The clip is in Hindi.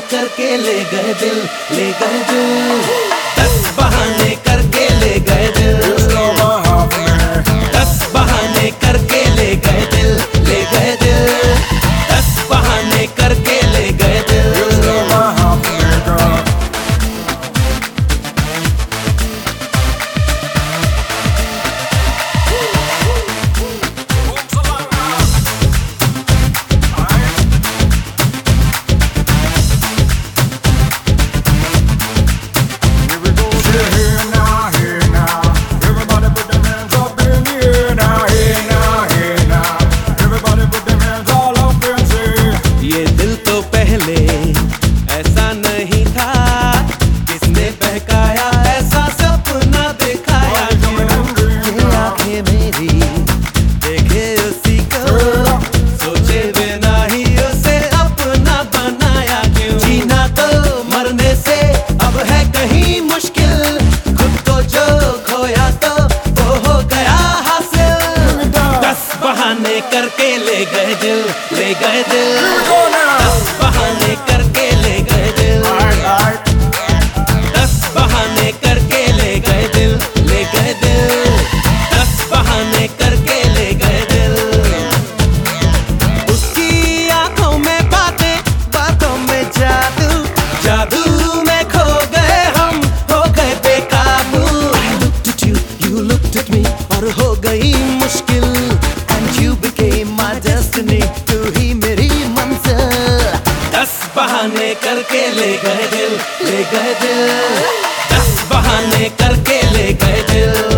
करके ले गए दिल ले गए दिल। दस बहाने करके ले गए दिल। करके ले गए दिल ले गए दिल। करके ले गए दिल ले गए दिल। दस बहाने करके ले गए दिल।